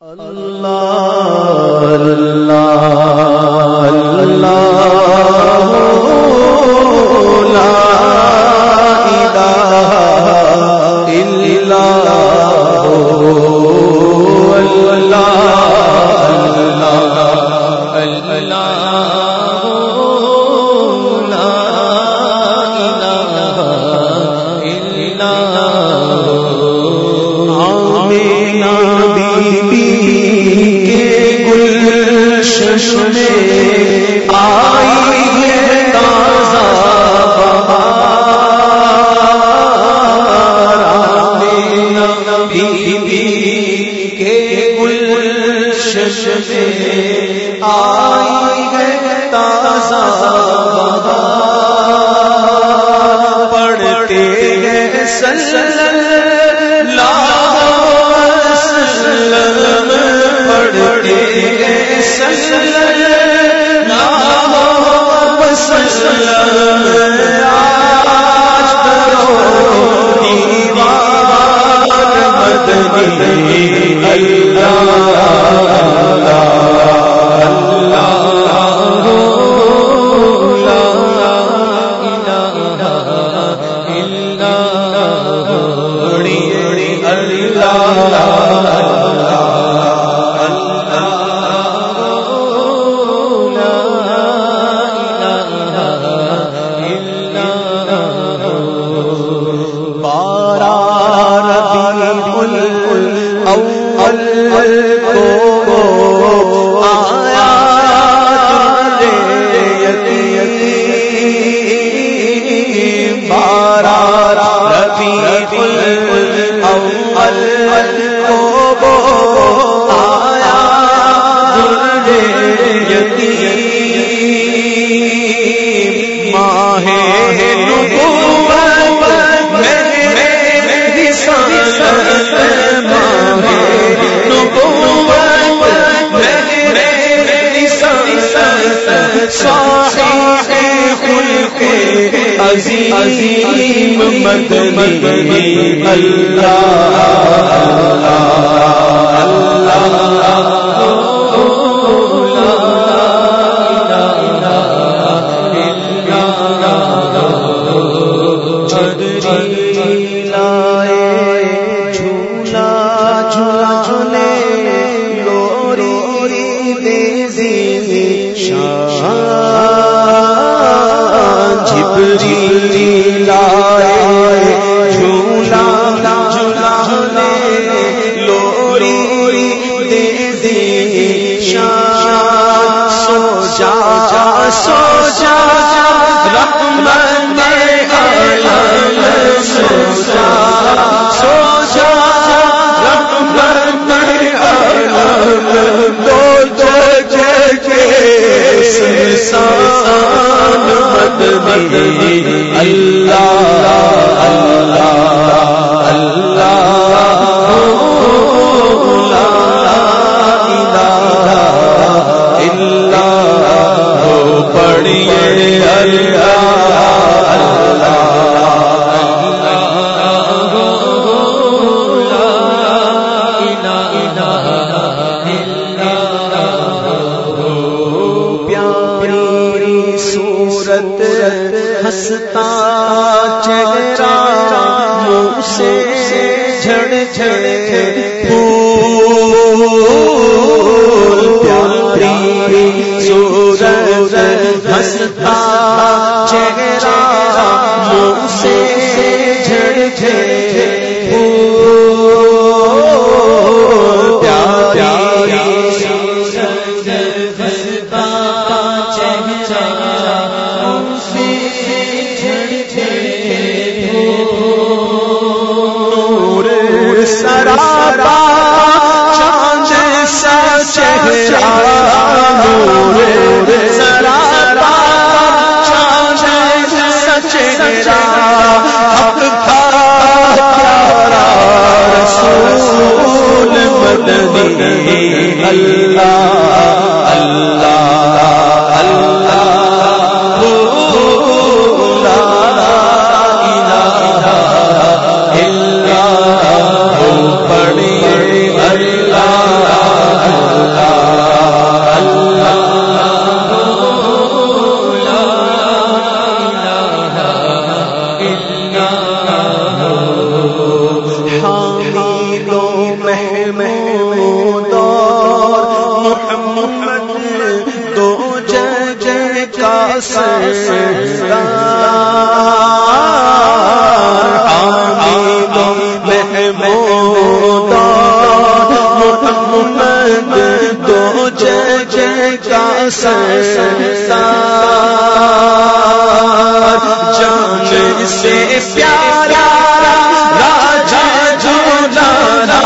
اللہ اللہ چشمے آئی ہے تازہ بہار کے گل چشمے عظیم مدنی اللہ سان بدلی ہستا چہرہ سے جھڑ جھڑ پھول پیاری سورج شرابا چاند چہرہ نور جان سے پیارا راجا جانا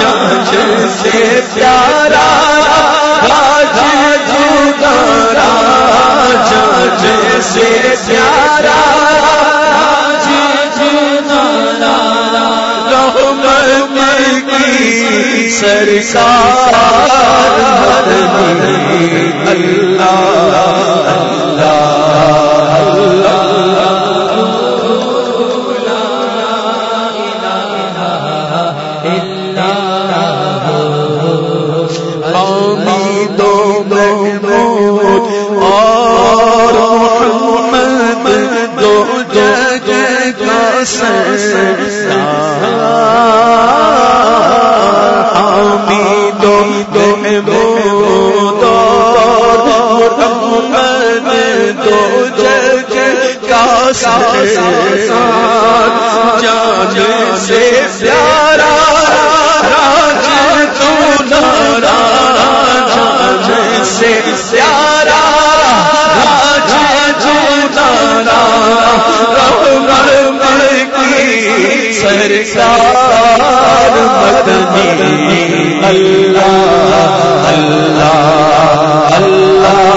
جان سے پیارا راجا جانا جان سے پیارا۔ سرکار جان سے پیارا راج تارا جان سے پیارا راج تارا مر کی سرکار مدنی اللہ اللہ اللہ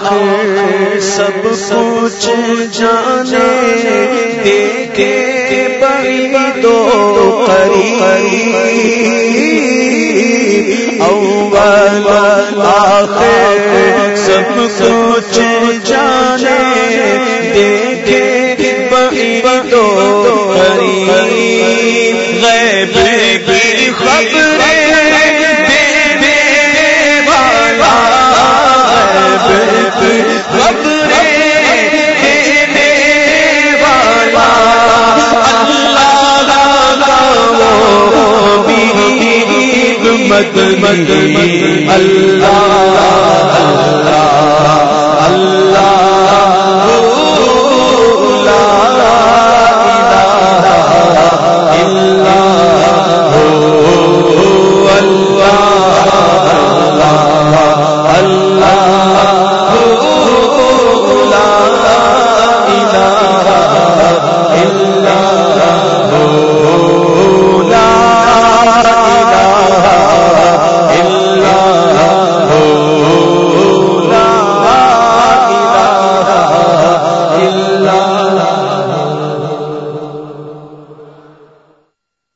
سب کچھ جانے دیکھے بڑی دو پری اول آخر سب کچھ جانے مد مد اللہ